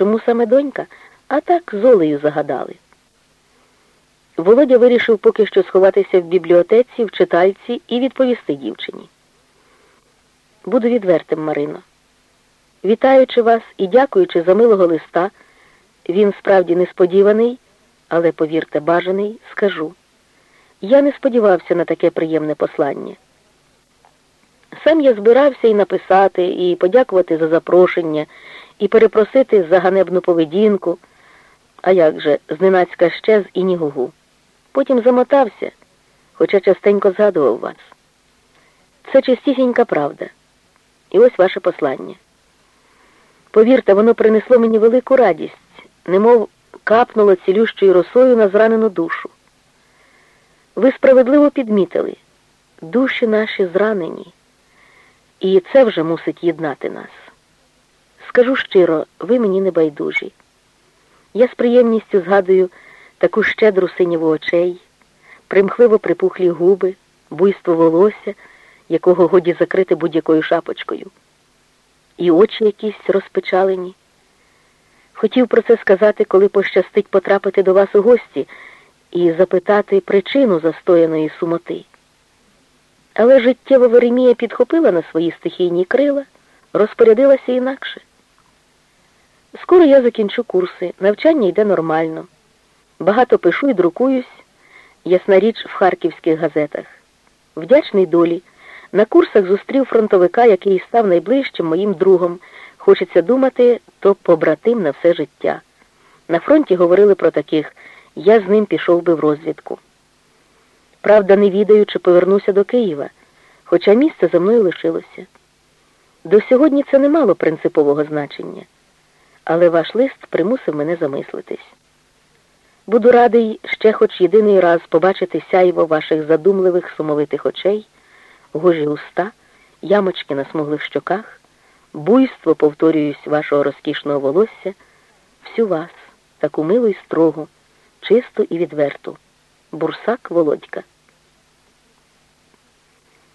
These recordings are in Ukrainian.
чому саме донька, а так з Олею загадали. Володя вирішив поки що сховатися в бібліотеці, в читальці і відповісти дівчині. Буду відвертим, Марино. Вітаючи вас і дякуючи за милого листа, він справді несподіваний, але, повірте, бажаний, скажу. Я не сподівався на таке приємне послання. Сам я збирався і написати, і подякувати за запрошення, і перепросити за ганебну поведінку, а як же, зненацька щез і нігугу. Потім замотався, хоча частенько згадував вас. Це чистісінька правда. І ось ваше послання. Повірте, воно принесло мені велику радість, немов капнуло цілющою росою на зранену душу. Ви справедливо підмітили, душі наші зранені, і це вже мусить єднати нас. Скажу щиро, ви мені не байдужі. Я з приємністю згадую таку щедру синіву очей, примхливо припухлі губи, буйство волосся, якого годі закрити будь-якою шапочкою, і очі якісь розпечалені. Хотів про це сказати, коли пощастить потрапити до вас у гості і запитати причину застояної сумоти. Але життєва Веремія підхопила на свої стихійні крила, розпорядилася інакше. Скоро я закінчу курси, навчання йде нормально. Багато пишу і друкуюсь, ясна річ в харківських газетах. Вдячний долі. На курсах зустрів фронтовика, який став найближчим моїм другом. Хочеться думати, то побратим на все життя. На фронті говорили про таких, я з ним пішов би в розвідку. Правда, не відаю, чи повернуся до Києва, хоча місце за мною лишилося. До сьогодні це не мало принципового значення, але ваш лист примусив мене замислитись. Буду радий ще хоч єдиний раз побачити сяйво ваших задумливих сумовитих очей, гожі уста, ямочки на смуглих щоках, буйство, повторююсь, вашого розкішного волосся, всю вас, таку милу і строгу, чисту і відверту. Бурсак Володька.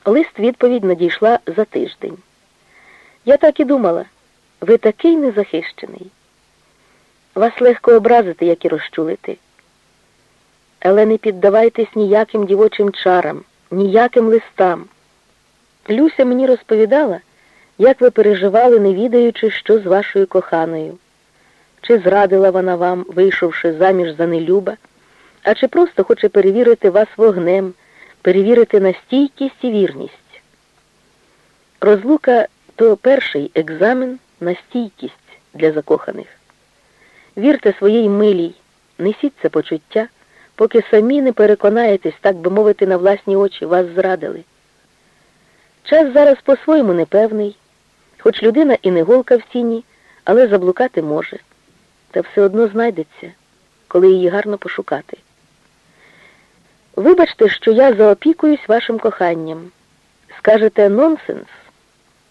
Лист відповідь надійшла за тиждень. Я так і думала, ви такий незахищений. Вас легко образити, як і розчулити. Але не піддавайтесь ніяким дівочим чарам, ніяким листам. Люся мені розповідала, як ви переживали, не відаючи, що з вашою коханою, чи зрадила вона вам, вийшовши заміж за нелюба, а чи просто хоче перевірити вас вогнем, перевірити на стійкість і вірність. Розлука то перший екзамен на стійкість для закоханих. Вірте своїй милій, несіть це почуття, поки самі не переконаєтесь, так би мовити, на власні очі вас зрадили. Час зараз по-своєму непевний, хоч людина і не голка в сіні, але заблукати може, та все одно знайдеться, коли її гарно пошукати. Вибачте, що я заопікуюсь вашим коханням. Скажете нонсенс?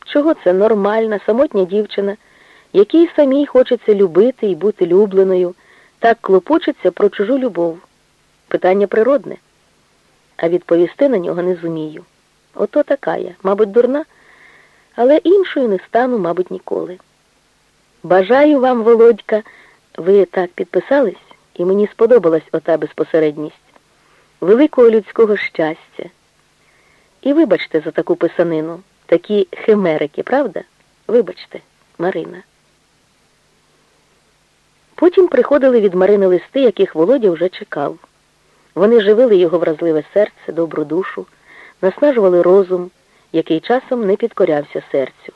Чого це нормальна, самотня дівчина, якій самій хочеться любити і бути любленою, так клопочеться про чужу любов. Питання природне, а відповісти на нього не зумію. Ото така я, мабуть, дурна, але іншою не стану, мабуть, ніколи. Бажаю вам, Володька, ви так підписались, і мені сподобалась ота безпосередність, великого людського щастя. І вибачте за таку писанину, такі химерики, правда? Вибачте, Марина. Потім приходили від Марини листи, яких Володя вже чекав. Вони живили його вразливе серце, добру душу, наснажували розум, який часом не підкорявся серцю.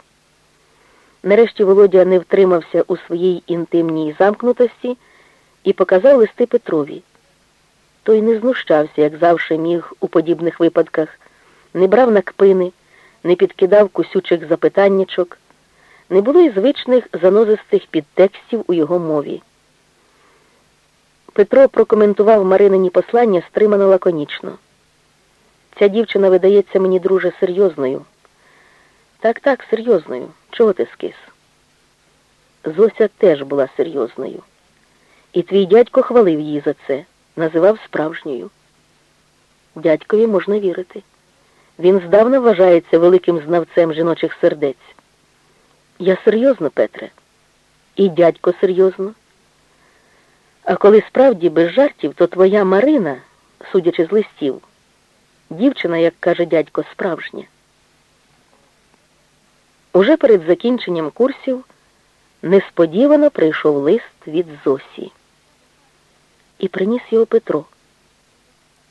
Нарешті Володя не втримався у своїй інтимній замкнутості і показав листи Петрові. Той не знущався, як завжди міг у подібних випадках, не брав на кпини, не підкидав кусючих запитаннячок, не було й звичних занозистих підтекстів у його мові. Петро прокоментував Маринині послання стримано лаконічно. Ця дівчина видається мені, друже, серйозною. Так, так, серйозною. Чого ти скис? Зося теж була серйозною. І твій дядько хвалив її за це, називав справжньою. Дядькові можна вірити. Він здавна вважається великим знавцем жіночих сердець. Я серйозно, Петре, І дядько серйозно. А коли справді без жартів, то твоя Марина, судячи з листів, дівчина, як каже дядько, справжня. Уже перед закінченням курсів несподівано прийшов лист від Зосі. І приніс його Петро.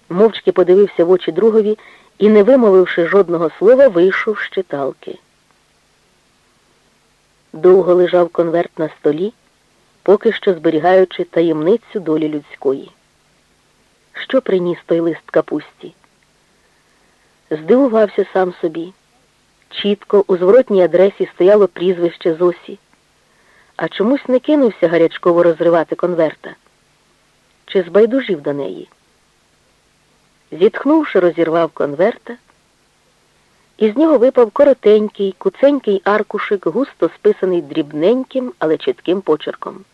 Мовчки подивився в очі другові і, не вимовивши жодного слова, вийшов з читалки. Довго лежав конверт на столі, поки що зберігаючи таємницю долі людської. Що приніс той лист капусті? Здивувався сам собі. Чітко у зворотній адресі стояло прізвище Зосі, а чомусь не кинувся гарячково розривати конверта. Чи збайдужив до неї? Зітхнувши, розірвав конверта, із нього випав коротенький, куценький аркушик, густо списаний дрібненьким, але чітким почерком.